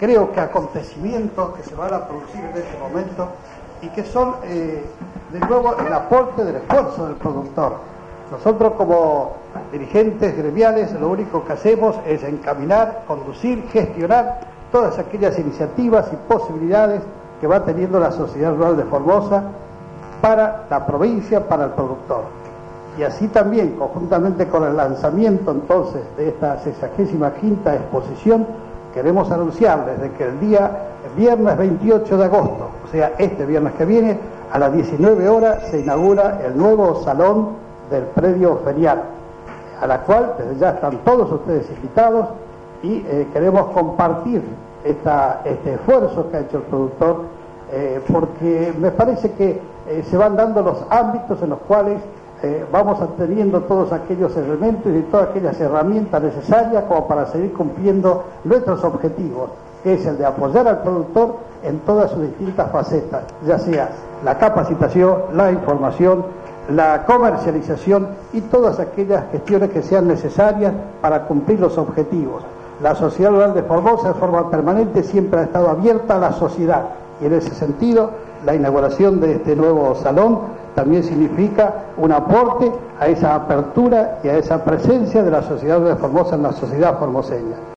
creo que acontecimientos que se van a producir en este momento y que son, eh, de nuevo, el aporte del esfuerzo del productor. Nosotros como dirigentes gremiales lo único que hacemos es encaminar, conducir, gestionar todas aquellas iniciativas y posibilidades que va teniendo la sociedad rural de Formosa para la provincia, para el productor. Y así también, conjuntamente con el lanzamiento entonces de esta 65 quinta exposición, queremos anunciar desde que el día viernes 28 de agosto, o sea, este viernes que viene, a las 19 horas se inaugura el nuevo salón del predio ferial, a la cual desde ya están todos ustedes invitados y eh, queremos compartir este esfuerzo que ha hecho el productor, eh, porque me parece que eh, se van dando los ámbitos en los cuales vamos teniendo todos aquellos elementos y todas aquellas herramientas necesarias como para seguir cumpliendo nuestros objetivos, que es el de apoyar al productor en todas sus distintas facetas, ya sea la capacitación, la información, la comercialización y todas aquellas gestiones que sean necesarias para cumplir los objetivos. La Sociedad Rural de Formosa de forma permanente siempre ha estado abierta a la sociedad y en ese sentido la inauguración de este nuevo salón también significa un aporte a esa apertura y a esa presencia de la Sociedad de Formosa en la sociedad formoseña.